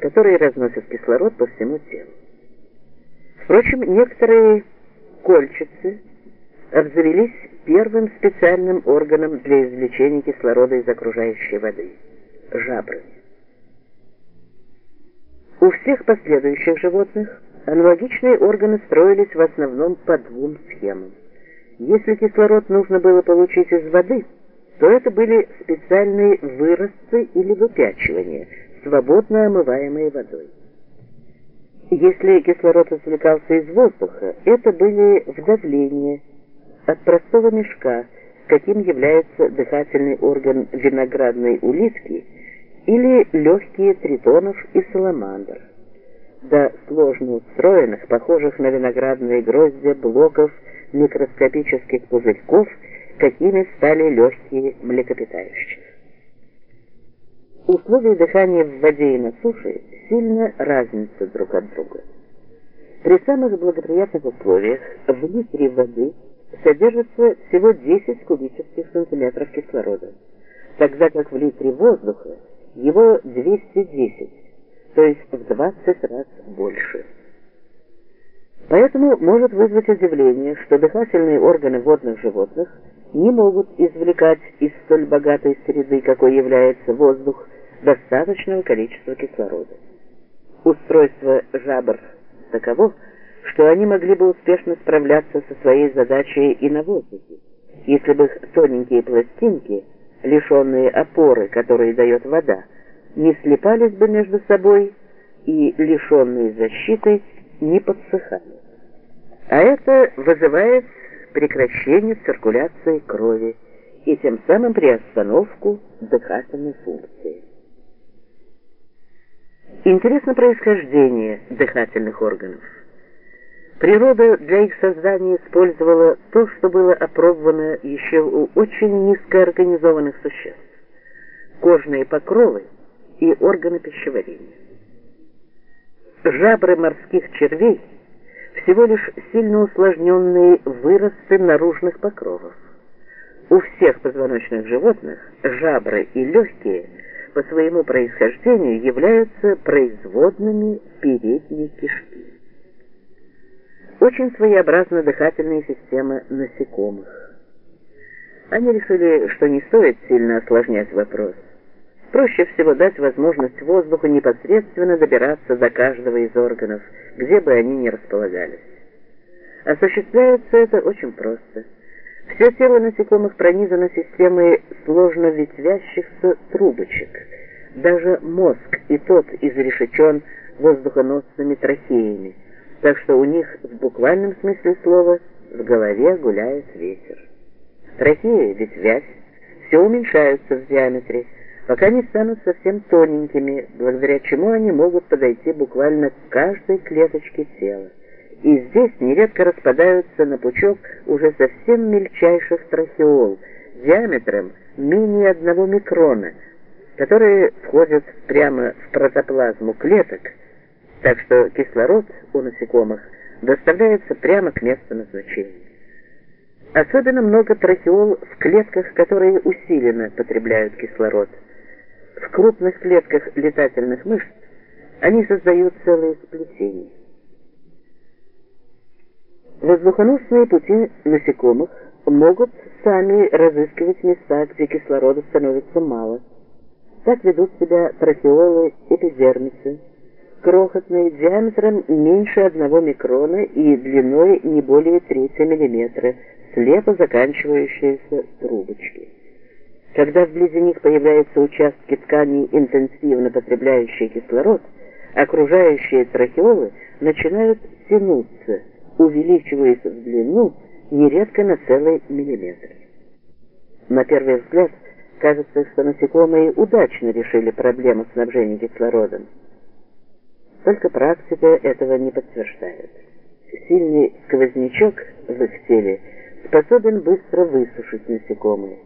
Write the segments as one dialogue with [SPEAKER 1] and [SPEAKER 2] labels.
[SPEAKER 1] которые разносят кислород по всему телу. Впрочем, некоторые кольчицы обзавелись первым специальным органом для извлечения кислорода из окружающей воды – жабрами. У всех последующих животных аналогичные органы строились в основном по двум схемам. Если кислород нужно было получить из воды, то это были специальные выросты или выпячивания, свободно омываемые водой. Если кислород извлекался из воздуха, это были вдавления от простого мешка, каким является дыхательный орган виноградной улитки – или легкие тритонов и саламандр, до сложно устроенных, похожих на виноградные гроздья, блоков микроскопических пузырьков, какими стали легкие млекопитающих. Условия дыхания в воде и на суше сильно разнятся друг от друга. При самых благоприятных условиях внутри воды содержится всего 10 кубических сантиметров кислорода, тогда как в литре воздуха его 210, то есть в 20 раз больше. Поэтому может вызвать удивление, что дыхательные органы водных животных не могут извлекать из столь богатой среды, какой является воздух, достаточного количества кислорода. Устройство жабр таково, что они могли бы успешно справляться со своей задачей и на воздухе, если бы их тоненькие пластинки – лишенные опоры, которые дает вода, не слипались бы между собой и, лишенные защиты, не подсыхали. А это вызывает прекращение циркуляции крови и тем самым приостановку дыхательной функции. Интересно происхождение дыхательных органов. Природа для их создания использовала то, что было опробовано еще у очень низкоорганизованных существ – кожные покровы и органы пищеварения. Жабры морских червей – всего лишь сильно усложненные выросты наружных покровов. У всех позвоночных животных жабры и легкие по своему происхождению являются производными передней кишки. Очень своеобразна дыхательная система насекомых. Они решили, что не стоит сильно осложнять вопрос. Проще всего дать возможность воздуху непосредственно добираться до каждого из органов, где бы они ни располагались. Осуществляется это очень просто. Все тело насекомых пронизано системой сложно ветвящихся трубочек. Даже мозг и тот изрешечен воздухоносными трахеями так что у них в буквальном смысле слова в голове гуляет ветер. Трахея, ветвясь, все уменьшаются в диаметре, пока не станут совсем тоненькими, благодаря чему они могут подойти буквально к каждой клеточке тела. И здесь нередко распадаются на пучок уже совсем мельчайших трахеол, диаметром менее одного микрона, которые входят прямо в протоплазму клеток, так что кислород у насекомых доставляется прямо к месту назначения. Особенно много трахеол в клетках, которые усиленно потребляют кислород. В крупных клетках летательных мышц они создают целые сплетения. Воздухоносные пути насекомых могут сами разыскивать места, где кислорода становится мало. Так ведут себя трахеолы эпидермисы, крохотные, диаметром меньше одного микрона и длиной не более трети миллиметра, слепо заканчивающиеся трубочки. Когда вблизи них появляются участки тканей, интенсивно потребляющие кислород, окружающие трахеолы начинают тянуться, увеличиваясь в длину нередко на целый миллиметр. На первый взгляд кажется, что насекомые удачно решили проблему снабжения кислородом. Только практика этого не подтверждает. Сильный сквознячок в их теле способен быстро высушить насекомые.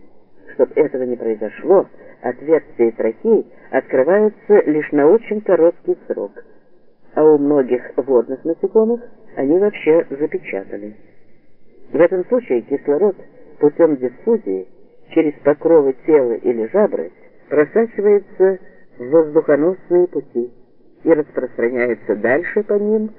[SPEAKER 1] Чтобы этого не произошло, отверстия трахей открываются лишь на очень короткий срок, а у многих водных насекомых они вообще запечатаны. В этом случае кислород путем диффузии через покровы тела или жабры просачивается в воздухоносные пути, и распространяются дальше по ним,